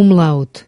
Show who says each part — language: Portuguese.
Speaker 1: umlaut